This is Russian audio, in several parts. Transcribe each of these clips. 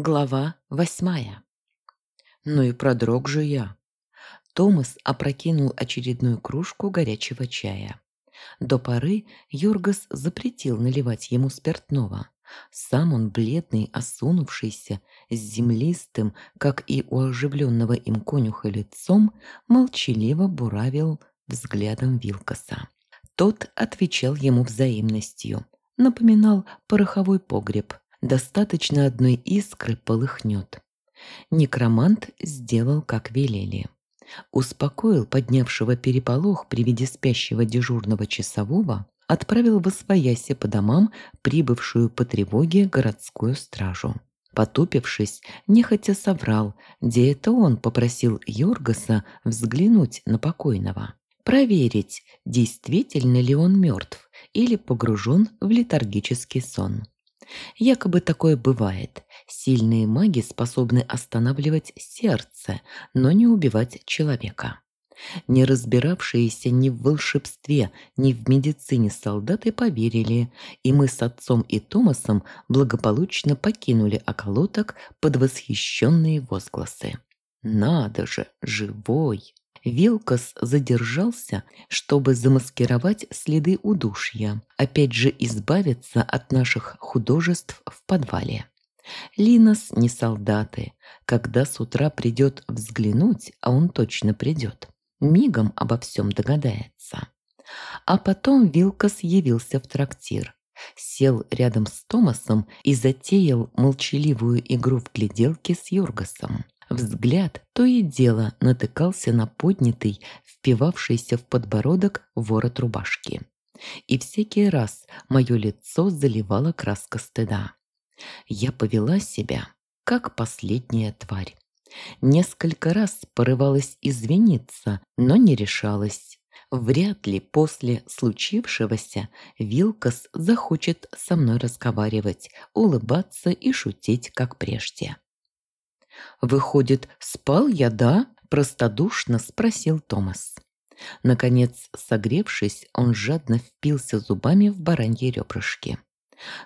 Глава восьмая. Ну и продрог же я. Томас опрокинул очередную кружку горячего чая. До поры Йоргас запретил наливать ему спиртного. Сам он бледный, осунувшийся, с землистым, как и у оживленного им конюха лицом, молчаливо буравил взглядом Вилкоса. Тот отвечал ему взаимностью, напоминал пороховой погреб – Достаточно одной искры полыхнет. Некромант сделал, как велели. Успокоил поднявшего переполох при виде спящего дежурного часового, отправил в освояси по домам прибывшую по тревоге городскую стражу. Потупившись, нехотя соврал, где это он попросил Йоргаса взглянуть на покойного. Проверить, действительно ли он мертв или погружен в летаргический сон. Якобы такое бывает. Сильные маги способны останавливать сердце, но не убивать человека. Не разбиравшиеся ни в волшебстве, ни в медицине солдаты поверили, и мы с отцом и Томасом благополучно покинули околоток под восхищенные возгласы. «Надо же, живой!» Вилкос задержался, чтобы замаскировать следы удушья, опять же избавиться от наших художеств в подвале. Линос не солдаты. Когда с утра придет взглянуть, а он точно придет, мигом обо всем догадается. А потом Вилкос явился в трактир, сел рядом с Томасом и затеял молчаливую игру в гляделки с Юргасом. Взгляд то и дело натыкался на поднятый, впивавшийся в подбородок ворот рубашки. И всякий раз мое лицо заливала краска стыда. Я повела себя, как последняя тварь. Несколько раз порывалась извиниться, но не решалась. Вряд ли после случившегося Вилкас захочет со мной разговаривать, улыбаться и шутить, как прежде. «Выходит, спал я, да?» – простодушно спросил Томас. Наконец, согревшись, он жадно впился зубами в бараньи ребрышки.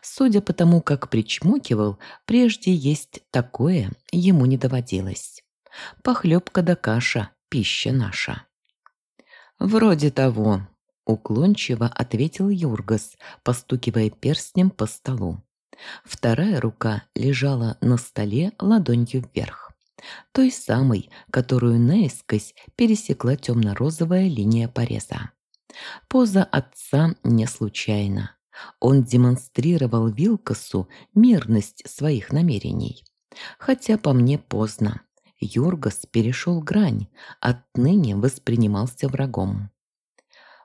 Судя по тому, как причмокивал, прежде есть такое ему не доводилось. Похлебка да каша – пища наша. «Вроде того», – уклончиво ответил Юргас, постукивая перстнем по столу. Вторая рука лежала на столе ладонью вверх. Той самой, которую наискось пересекла темно-розовая линия пореза. Поза отца не случайна. Он демонстрировал Вилкасу мирность своих намерений. Хотя по мне поздно. Юргас перешел грань, отныне воспринимался врагом.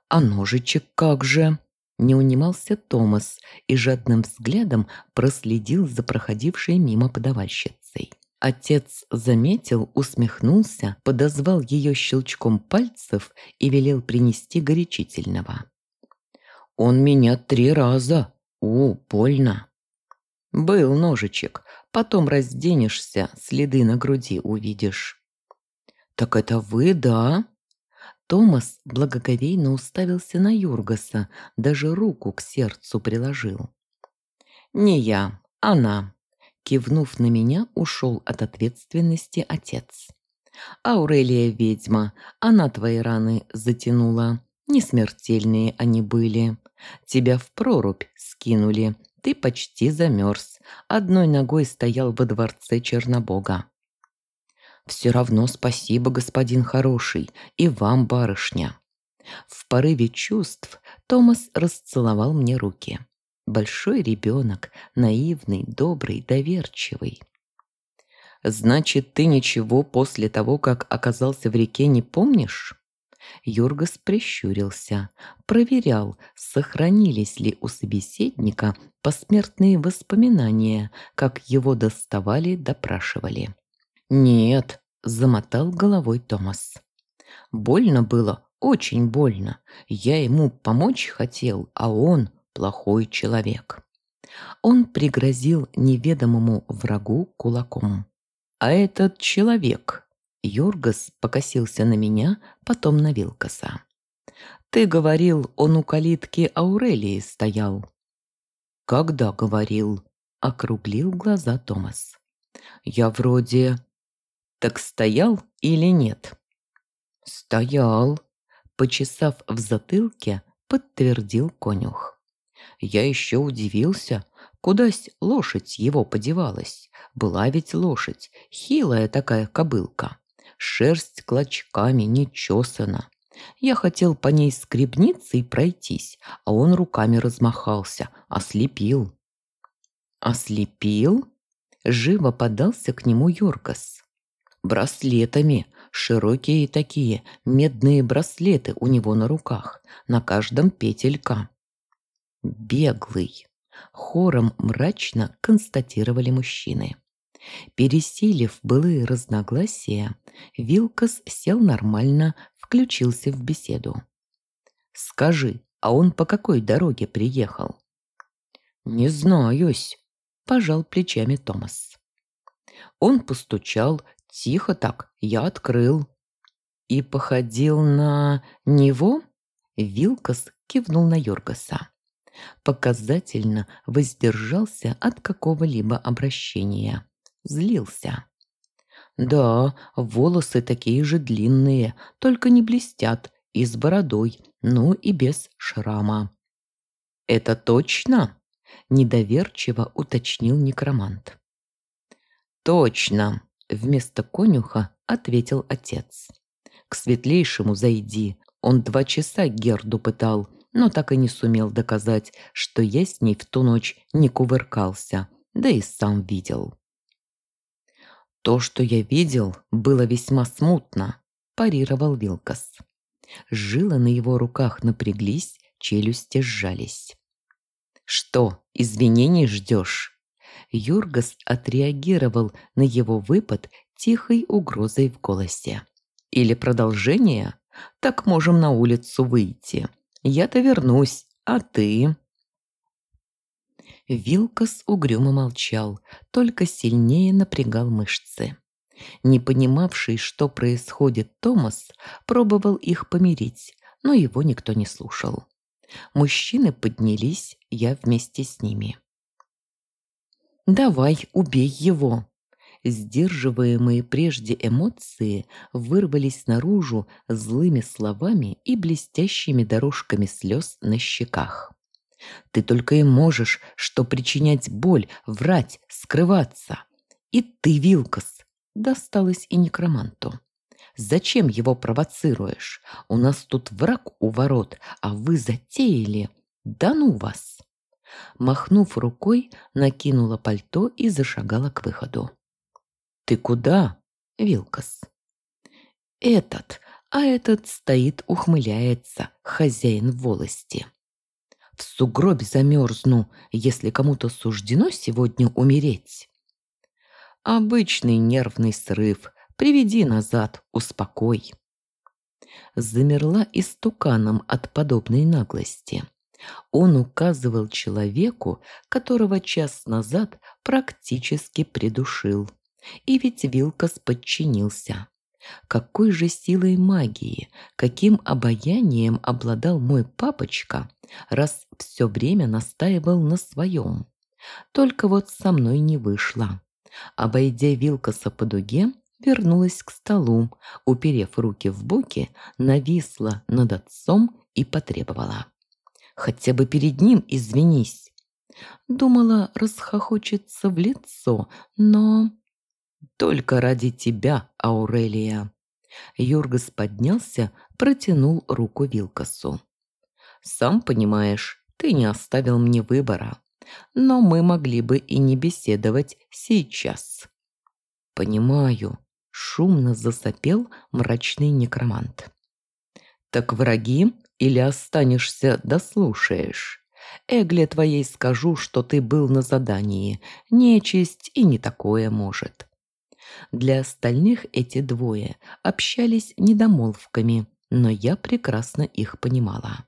«А ножичек как же?» Не унимался Томас и жадным взглядом проследил за проходившей мимо подавальщицей. Отец заметил, усмехнулся, подозвал ее щелчком пальцев и велел принести горячительного. «Он меня три раза. У, больно!» «Был ножичек. Потом разденешься, следы на груди увидишь». «Так это вы, да?» Томас благоговейно уставился на Юргаса, даже руку к сердцу приложил. «Не я, она», — кивнув на меня, ушел от ответственности отец. «Аурелия ведьма, она твои раны затянула. Не смертельные они были. Тебя в прорубь скинули, ты почти замерз. Одной ногой стоял во дворце Чернобога. «Все равно спасибо, господин хороший, и вам, барышня». В порыве чувств Томас расцеловал мне руки. Большой ребенок, наивный, добрый, доверчивый. «Значит, ты ничего после того, как оказался в реке, не помнишь?» Юргас прищурился, проверял, сохранились ли у собеседника посмертные воспоминания, как его доставали, допрашивали. «Нет», – замотал головой Томас. «Больно было, очень больно. Я ему помочь хотел, а он плохой человек». Он пригрозил неведомому врагу кулаком. «А этот человек...» Йоргас покосился на меня, потом на Вилкаса. «Ты говорил, он у калитки Аурелии стоял». «Когда говорил?» – округлил глаза Томас. Я вроде... Так стоял или нет? Стоял. Почесав в затылке, подтвердил конюх. Я еще удивился, кудась лошадь его подевалась. Была ведь лошадь, хилая такая кобылка. Шерсть клочками не чесана. Я хотел по ней скребниться и пройтись, а он руками размахался, ослепил. Ослепил? Живо подался к нему Йоргас. Браслетами, широкие такие, медные браслеты у него на руках, на каждом петелька. Беглый. Хором мрачно констатировали мужчины. Пересилив былые разногласия, Вилкас сел нормально, включился в беседу. «Скажи, а он по какой дороге приехал?» «Не знаюсь», – пожал плечами Томас. Он постучал, тихо так, я открыл. «И походил на него?» Вилкас кивнул на Йоргаса. Показательно воздержался от какого-либо обращения злился. Да, волосы такие же длинные, только не блестят, и с бородой, ну и без шрама. «Это точно?» – недоверчиво уточнил некромант. «Точно!» – вместо конюха ответил отец. «К светлейшему зайди. Он два часа Герду пытал, но так и не сумел доказать, что я с ней в ту ночь не кувыркался, да и сам видел». «То, что я видел, было весьма смутно», – парировал Вилкас. Жилы на его руках напряглись, челюсти сжались. «Что, извинений ждешь?» Юргас отреагировал на его выпад тихой угрозой в голосе. «Или продолжение? Так можем на улицу выйти. Я-то вернусь, а ты...» Вилкас угрюмо молчал, только сильнее напрягал мышцы. Не понимавший, что происходит, Томас пробовал их помирить, но его никто не слушал. Мужчины поднялись, я вместе с ними. «Давай, убей его!» Сдерживаемые прежде эмоции вырвались наружу злыми словами и блестящими дорожками слез на щеках. Ты только и можешь, что причинять боль, врать, скрываться. И ты, Вилкас, досталось и некроманту. Зачем его провоцируешь? У нас тут враг у ворот, а вы затеяли. Да ну вас!» Махнув рукой, накинула пальто и зашагала к выходу. «Ты куда?» — Вилкас. «Этот, а этот стоит, ухмыляется, хозяин волости. В сугробе замерзну, если кому-то суждено сегодня умереть. Обычный нервный срыв. Приведи назад, успокой. Замерла истуканом от подобной наглости. Он указывал человеку, которого час назад практически придушил. И ведь Вилкас подчинился. Какой же силой магии, каким обаянием обладал мой папочка, раз все время настаивал на своем. Только вот со мной не вышло. Обойдя Вилкаса по дуге, вернулась к столу, уперев руки в боки, нависла над отцом и потребовала. «Хотя бы перед ним извинись». Думала, расхохочется в лицо, но только ради тебя, Аурелия. Юргас поднялся, протянул руку Вилкасу. Сам понимаешь, ты не оставил мне выбора. Но мы могли бы и не беседовать сейчас. Понимаю, шумно засопел мрачный некромант. Так враги или останешься дослушаешь? Эгле твоей скажу, что ты был на задании. Нечисть и не такое может. Для остальных эти двое общались недомолвками, но я прекрасно их понимала.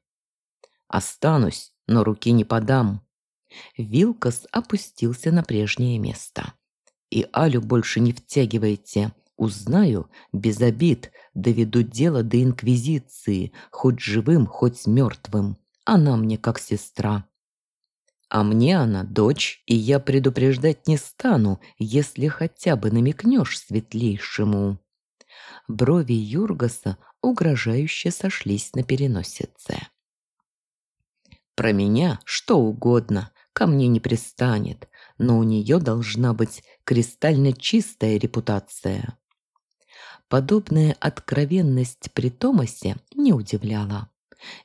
«Останусь, но руки не подам». Вилкас опустился на прежнее место. «И Алю больше не втягивайте. Узнаю, без обид, доведу дело до Инквизиции, хоть живым, хоть мертвым. Она мне как сестра». А мне она дочь, и я предупреждать не стану, если хотя бы намекнешь светлейшему». Брови Юргаса угрожающе сошлись на переносице. «Про меня что угодно, ко мне не пристанет, но у нее должна быть кристально чистая репутация». Подобная откровенность при Томасе не удивляла.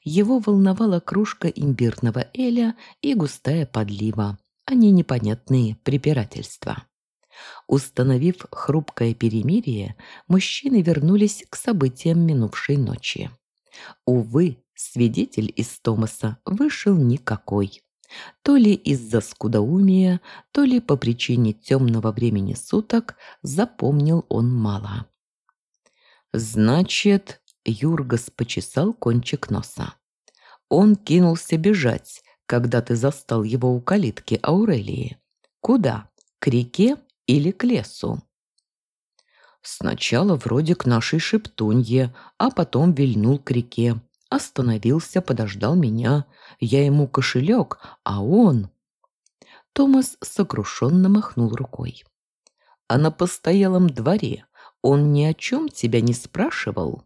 Его волновала кружка имбирного эля и густая подлива, а не непонятные препирательства. Установив хрупкое перемирие, мужчины вернулись к событиям минувшей ночи. Увы, свидетель из Томаса вышел никакой. То ли из-за скудоумия, то ли по причине темного времени суток запомнил он мало. «Значит, Юргас почесал кончик носа. Он кинулся бежать, когда ты застал его у калитки Аурелии. Куда? К реке или к лесу? Сначала вроде к нашей шептунье, а потом вильнул к реке. Остановился, подождал меня. Я ему кошелек, а он... Томас сокрушенно махнул рукой. А на постоялом дворе он ни о чем тебя не спрашивал?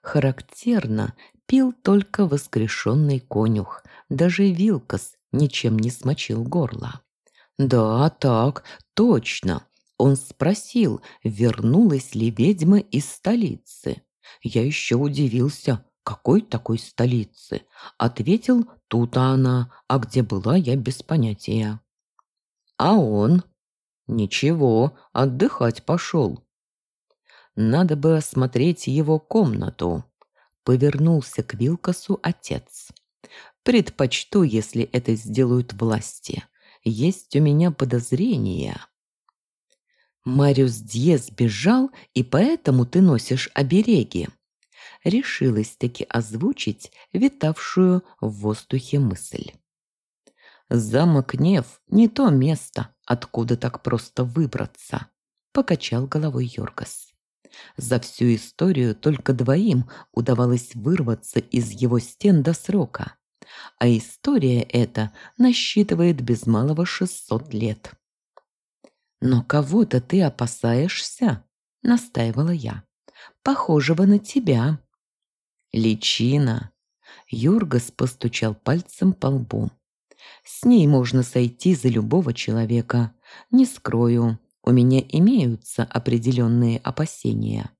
Характерно, пил только воскрешенный конюх, даже Вилкос ничем не смочил горло. Да, так, точно. Он спросил, вернулась ли ведьма из столицы. Я еще удивился, какой такой столицы? Ответил, тут она, а где была, я без понятия. А он? Ничего, отдыхать пошел. Надо бы осмотреть его комнату. Повернулся к Вилкасу отец. Предпочту, если это сделают власти. Есть у меня подозрения. Мариус Дьез бежал, и поэтому ты носишь обереги. Решилась-таки озвучить витавшую в воздухе мысль. Замок Нев не то место, откуда так просто выбраться, покачал головой Йоргас. За всю историю только двоим удавалось вырваться из его стен до срока. А история эта насчитывает без малого 600 лет. «Но кого-то ты опасаешься?» – настаивала я. «Похожего на тебя». «Личина!» Юргас постучал пальцем по лбу. «С ней можно сойти за любого человека. Не скрою, у меня имеются определенные опасения,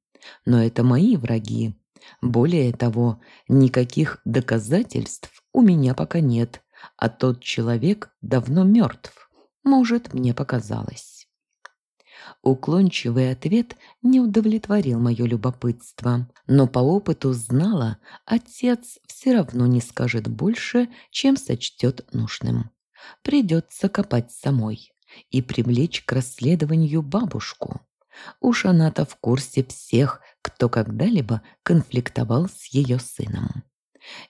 но это мои враги. Более того, никаких доказательств у меня пока нет, а тот человек давно мертв. Может, мне показалось. Уклончивый ответ не удовлетворил мое любопытство, но по опыту знала, отец все равно не скажет больше, чем сочтет нужным. Придется копать самой и привлечь к расследованию бабушку. Уж она-то в курсе всех, кто когда-либо конфликтовал с ее сыном.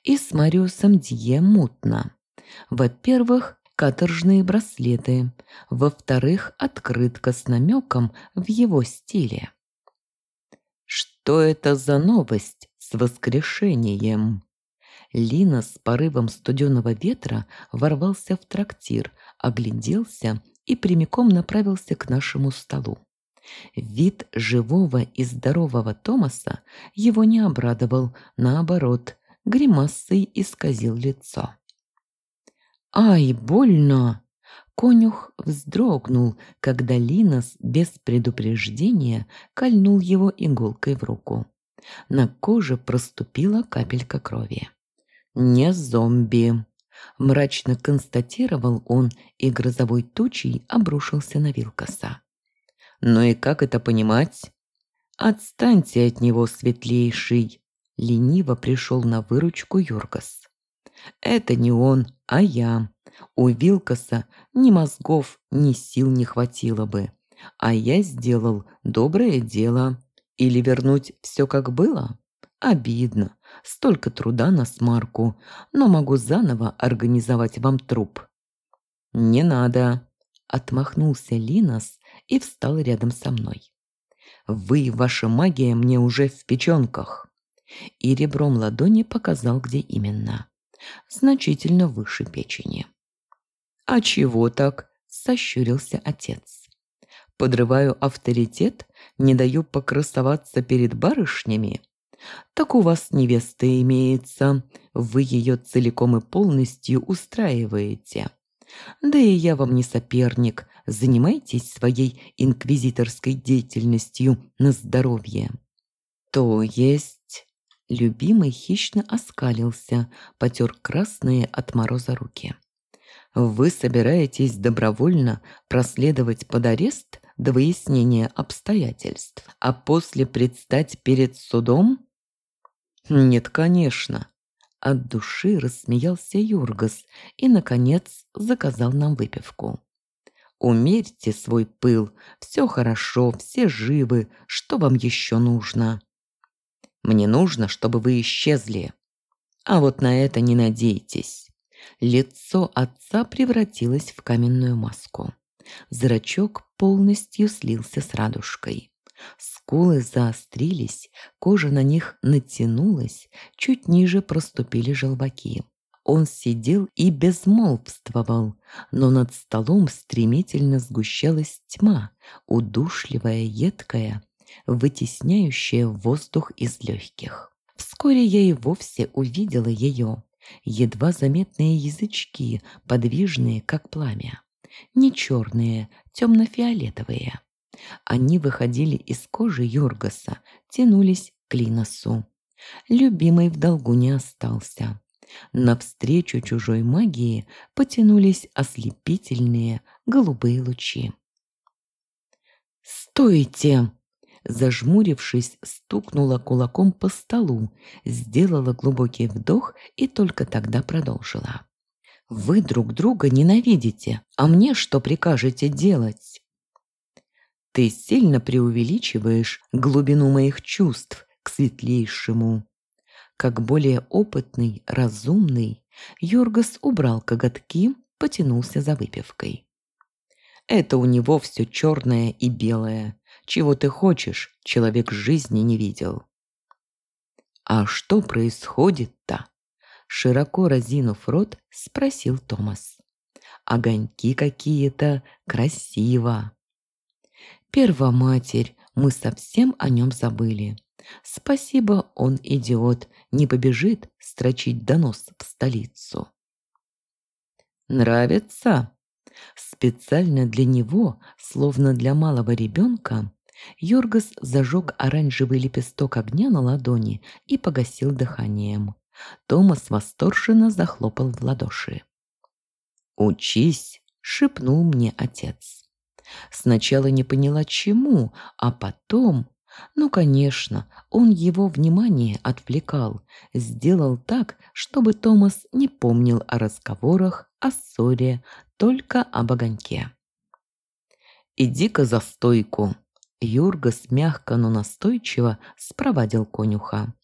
И с Мариусом Дье мутно. Во-первых, каторжные браслеты. Во-вторых, открытка с намеком в его стиле. Что это за новость с воскрешением? Лина с порывом студеного ветра ворвался в трактир, огляделся и прямиком направился к нашему столу. Вид живого и здорового Томаса его не обрадовал, наоборот, гримасой исказил лицо. «Ай, больно!» Конюх вздрогнул, когда Линос без предупреждения кольнул его иголкой в руку. На коже проступила капелька крови. «Не зомби!» Мрачно констатировал он, и грозовой тучей обрушился на Вилкаса. «Ну и как это понимать?» «Отстаньте от него, светлейший!» Лениво пришел на выручку Юргас. «Это не он, а я. У Вилкаса ни мозгов, ни сил не хватило бы. А я сделал доброе дело. Или вернуть все как было? Обидно. Столько труда на смарку, но могу заново организовать вам труп». «Не надо», — отмахнулся Линос и встал рядом со мной. «Вы, ваша магия, мне уже в печенках». И ребром ладони показал, где именно. Значительно выше печени. «А чего так?» – сощурился отец. «Подрываю авторитет? Не даю покрасоваться перед барышнями?» «Так у вас невеста имеется, вы ее целиком и полностью устраиваете. Да и я вам не соперник, занимайтесь своей инквизиторской деятельностью на здоровье». «То есть...» Любимый хищно оскалился, потер красные от мороза руки. «Вы собираетесь добровольно проследовать под арест до выяснения обстоятельств, а после предстать перед судом?» «Нет, конечно». От души рассмеялся Юргас и, наконец, заказал нам выпивку. «Умерьте свой пыл, все хорошо, все живы, что вам еще нужно?» «Мне нужно, чтобы вы исчезли». «А вот на это не надейтесь». Лицо отца превратилось в каменную маску. Зрачок полностью слился с радужкой. Скулы заострились, кожа на них натянулась, чуть ниже проступили желваки. Он сидел и безмолвствовал, но над столом стремительно сгущалась тьма, удушливая, едкая, вытесняющая воздух из легких. Вскоре я и вовсе увидела ее, едва заметные язычки, подвижные, как пламя. Не черные, темно-фиолетовые. Они выходили из кожи Йоргаса, тянулись к Линосу. Любимый в долгу не остался. Навстречу чужой магии потянулись ослепительные голубые лучи. «Стойте!» Зажмурившись, стукнула кулаком по столу, сделала глубокий вдох и только тогда продолжила. «Вы друг друга ненавидите, а мне что прикажете делать?» Ты сильно преувеличиваешь глубину моих чувств к светлейшему. Как более опытный, разумный, Йоргас убрал коготки, потянулся за выпивкой. Это у него все черное и белое. Чего ты хочешь, человек жизни не видел. А что происходит-то? Широко разинув рот, спросил Томас. Огоньки какие-то, красиво. Первоматерь, мы совсем о нем забыли. Спасибо, он идиот, не побежит строчить донос в столицу. Нравится? Специально для него, словно для малого ребенка, Йоргас зажег оранжевый лепесток огня на ладони и погасил дыханием. Томас восторженно захлопал в ладоши. «Учись!» — шепнул мне отец. Сначала не поняла, чему, а потом... Ну, конечно, он его внимание отвлекал, сделал так, чтобы Томас не помнил о разговорах, о ссоре, только об огоньке. «Иди-ка за стойку!» Юргас мягко, но настойчиво спровадил конюха.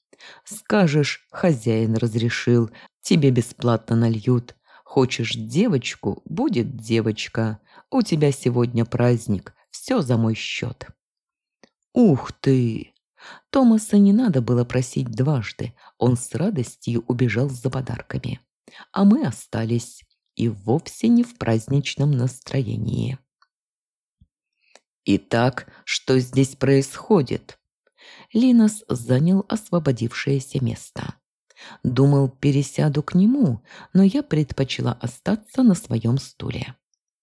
«Скажешь, хозяин разрешил, тебе бесплатно нальют. Хочешь девочку, будет девочка. У тебя сегодня праздник, все за мой счет». «Ух ты!» Томаса не надо было просить дважды, он с радостью убежал за подарками. А мы остались, и вовсе не в праздничном настроении. «Итак, что здесь происходит?» Линос занял освободившееся место. Думал, пересяду к нему, но я предпочла остаться на своем стуле.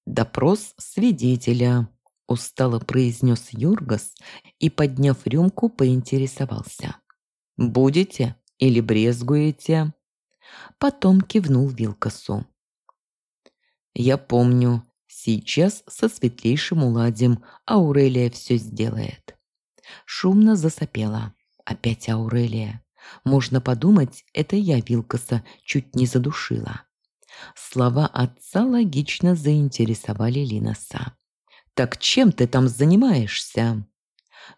«Допрос свидетеля», – устало произнес Юргас и, подняв рюмку, поинтересовался. «Будете или брезгуете?» Потом кивнул Вилкасу. «Я помню. Сейчас со светлейшим уладим Аурелия все сделает». Шумно засопела. Опять Аурелия. Можно подумать, это я Вилкаса чуть не задушила. Слова отца логично заинтересовали Линоса. «Так чем ты там занимаешься?»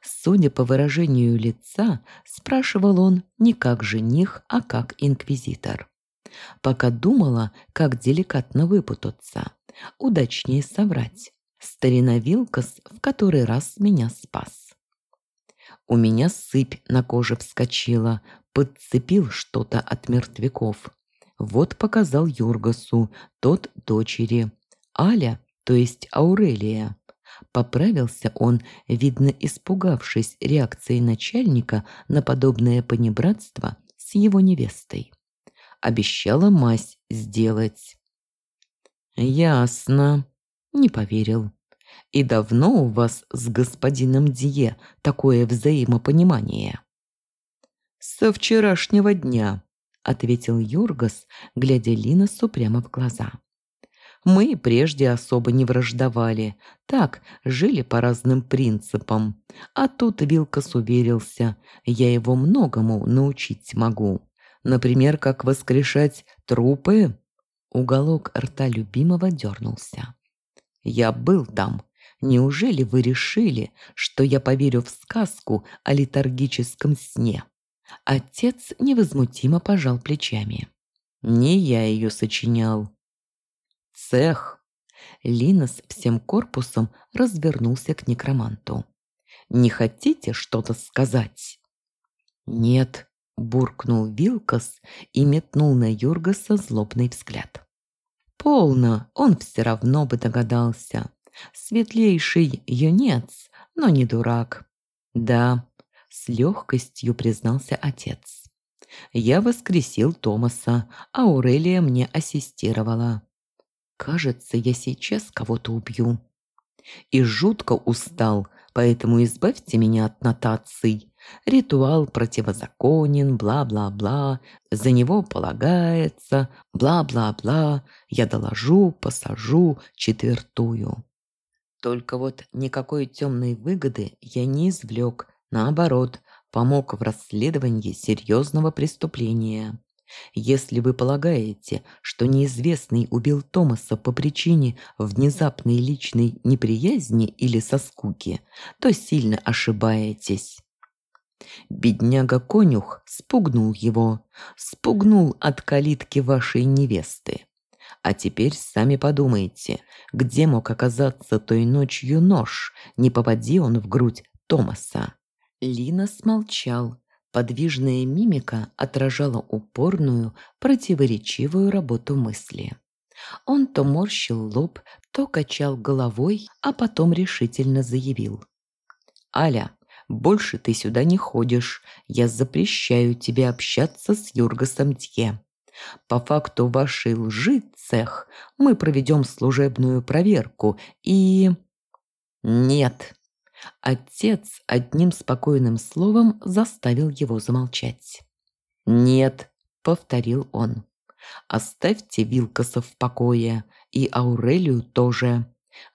Судя по выражению лица, спрашивал он не как жених, а как инквизитор. Пока думала, как деликатно выпутаться, удачнее соврать. Старина Вилкас в который раз меня спас. У меня сыпь на коже вскочила, подцепил что-то от мертвяков. Вот показал Юргасу, тот дочери. Аля, то есть Аурелия. Поправился он, видно, испугавшись реакции начальника на подобное понебратство с его невестой. Обещала мазь сделать. «Ясно», — не поверил. «И давно у вас с господином Дье такое взаимопонимание?» «Со вчерашнего дня», — ответил Юргас, глядя Линосу прямо в глаза. Мы прежде особо не враждовали, так, жили по разным принципам. А тут Вилкас уверился, я его многому научить могу. Например, как воскрешать трупы. Уголок рта любимого дернулся. Я был там. Неужели вы решили, что я поверю в сказку о летаргическом сне? Отец невозмутимо пожал плечами. Не я ее сочинял. Цех. Линос всем корпусом развернулся к некроманту. «Не хотите что-то сказать?» «Нет», – буркнул Вилкас и метнул на Юргаса злобный взгляд. «Полно, он все равно бы догадался. Светлейший юнец, но не дурак. Да, с легкостью признался отец. Я воскресил Томаса, а Аурелия мне ассистировала. Кажется, я сейчас кого-то убью. И жутко устал, поэтому избавьте меня от нотаций. Ритуал противозаконен, бла-бла-бла, за него полагается, бла-бла-бла, я доложу, посажу, четвертую. Только вот никакой темной выгоды я не извлек, наоборот, помог в расследовании серьезного преступления. Если вы полагаете, что неизвестный убил Томаса по причине внезапной личной неприязни или со скуки, то сильно ошибаетесь. Бедняга-конюх спугнул его, спугнул от калитки вашей невесты. А теперь сами подумайте, где мог оказаться той ночью нож, не попади он в грудь Томаса. Лина смолчал, Подвижная мимика отражала упорную, противоречивую работу мысли. Он то морщил лоб, то качал головой, а потом решительно заявил. «Аля, больше ты сюда не ходишь. Я запрещаю тебе общаться с Юргасом Дье. По факту вашей лжи, цех, мы проведем служебную проверку и...» «Нет», Отец одним спокойным словом заставил его замолчать. «Нет», — повторил он, — «оставьте Вилкаса в покое, и Аурелию тоже.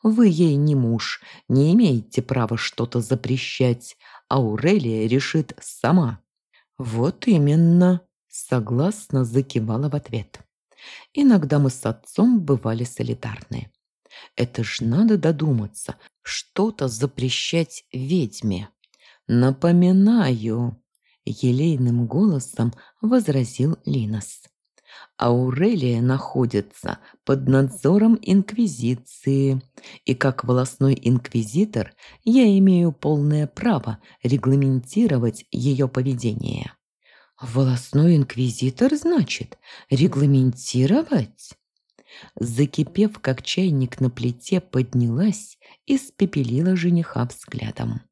Вы ей не муж, не имеете права что-то запрещать. Аурелия решит сама». «Вот именно», — согласно закивала в ответ. «Иногда мы с отцом бывали солидарны. Это ж надо додуматься, что-то запрещать ведьме. Напоминаю, елейным голосом возразил Линос. Аурелия находится под надзором Инквизиции, и как волосной инквизитор я имею полное право регламентировать ее поведение. «Волосной инквизитор, значит, регламентировать?» Закипев, как чайник на плите, поднялась и спепелила жениха взглядом.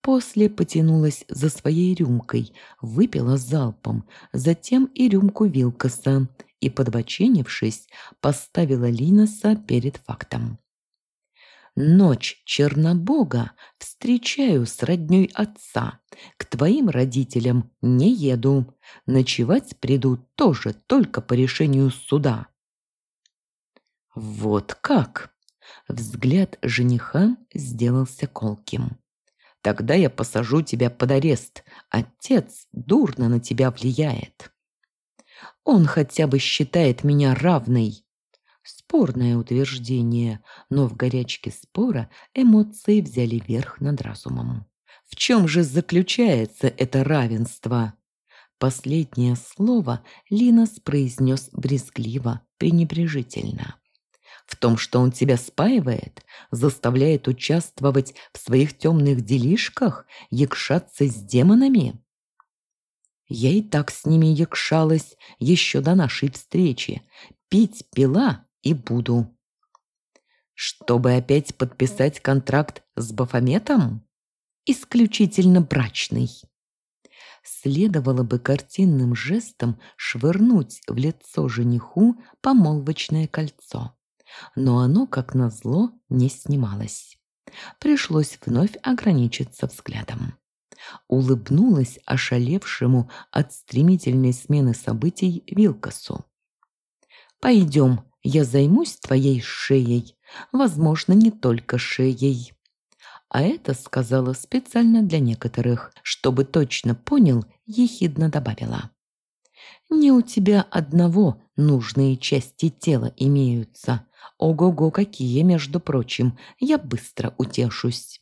После потянулась за своей рюмкой, выпила залпом, затем и рюмку Вилкоса и, подбоченившись, поставила Линоса перед фактом. Ночь Чернобога встречаю с роднёй отца. К твоим родителям не еду. Ночевать приду тоже только по решению суда. «Вот как?» Взгляд жениха сделался колким. «Тогда я посажу тебя под арест. Отец дурно на тебя влияет». «Он хотя бы считает меня равной». Спорное утверждение, но в горячке спора эмоции взяли верх над разумом. В чем же заключается это равенство? Последнее слово Линос произнес брезгливо, пренебрежительно в том, что он тебя спаивает, заставляет участвовать в своих темных делишках, якшаться с демонами? Я и так с ними якшалась еще до нашей встречи. Пить пила и буду. Чтобы опять подписать контракт с Бафометом? Исключительно брачный. Следовало бы картинным жестом швырнуть в лицо жениху помолвочное кольцо. Но оно, как назло, не снималось. Пришлось вновь ограничиться взглядом. Улыбнулась ошалевшему от стремительной смены событий Вилкасу. «Пойдем, я займусь твоей шеей, возможно, не только шеей». А это сказала специально для некоторых, чтобы точно понял, ехидно добавила. «Не у тебя одного нужные части тела имеются. Ого-го, какие, между прочим, я быстро утешусь».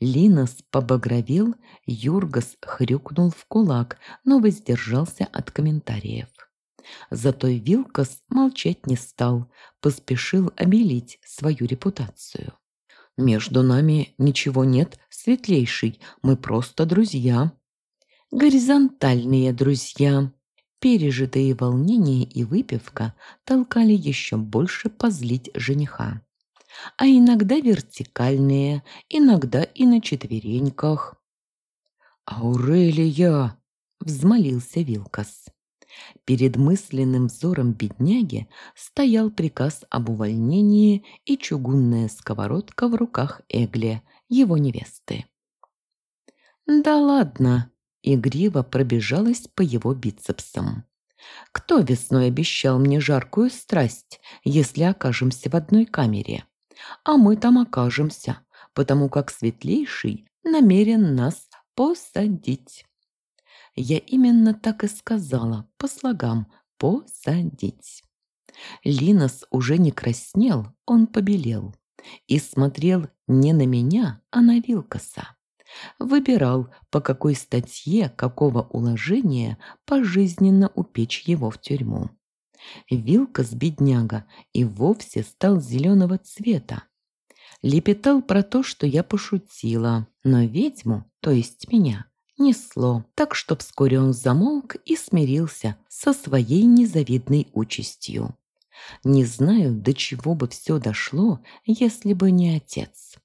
Линос побагровел, Юргас хрюкнул в кулак, но воздержался от комментариев. Зато Вилкас молчать не стал, поспешил обелить свою репутацию. «Между нами ничего нет, светлейший, мы просто друзья». «Горизонтальные друзья». Пережитые волнения и выпивка толкали еще больше позлить жениха а иногда вертикальные, иногда и на четвереньках. «Аурелия!» — взмолился Вилкас. Перед мысленным взором бедняги стоял приказ об увольнении и чугунная сковородка в руках Эгли, его невесты. «Да ладно!» — игриво пробежалась по его бицепсам. «Кто весной обещал мне жаркую страсть, если окажемся в одной камере?» а мы там окажемся, потому как светлейший намерен нас посадить. Я именно так и сказала, по слогам «посадить». Линос уже не краснел, он побелел и смотрел не на меня, а на Вилкаса. Выбирал, по какой статье какого уложения пожизненно упечь его в тюрьму. Вилка с бедняга и вовсе стал зеленого цвета. Лепетал про то, что я пошутила, но ведьму, то есть меня, несло, так что вскоре он замолк и смирился со своей незавидной участью. Не знаю, до чего бы все дошло, если бы не отец.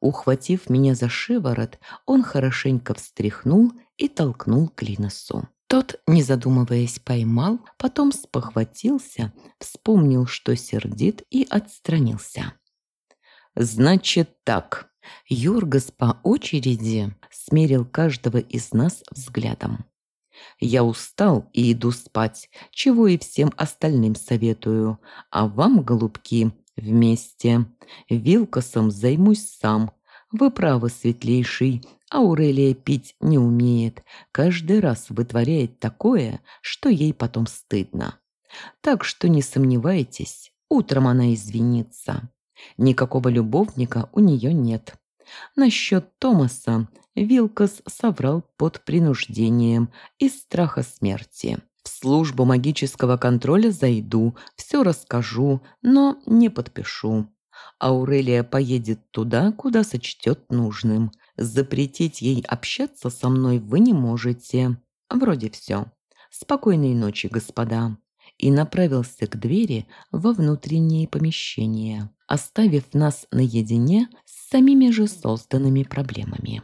Ухватив меня за шиворот, он хорошенько встряхнул и толкнул к Линосу. Тот, не задумываясь, поймал, потом спохватился, вспомнил, что сердит, и отстранился. «Значит так». Юргас по очереди смерил каждого из нас взглядом. «Я устал и иду спать, чего и всем остальным советую. А вам, голубки, вместе. Вилкосом займусь сам. Вы правы, светлейший, Аурелия пить не умеет, каждый раз вытворяет такое, что ей потом стыдно. Так что не сомневайтесь, утром она извинится. Никакого любовника у нее нет. Насчет Томаса Вилкас соврал под принуждением из страха смерти. В службу магического контроля зайду, все расскажу, но не подпишу. Аурелия поедет туда, куда сочтет нужным. Запретить ей общаться со мной вы не можете. Вроде все. Спокойной ночи, господа. И направился к двери во внутреннее помещение, оставив нас наедине с самими же созданными проблемами.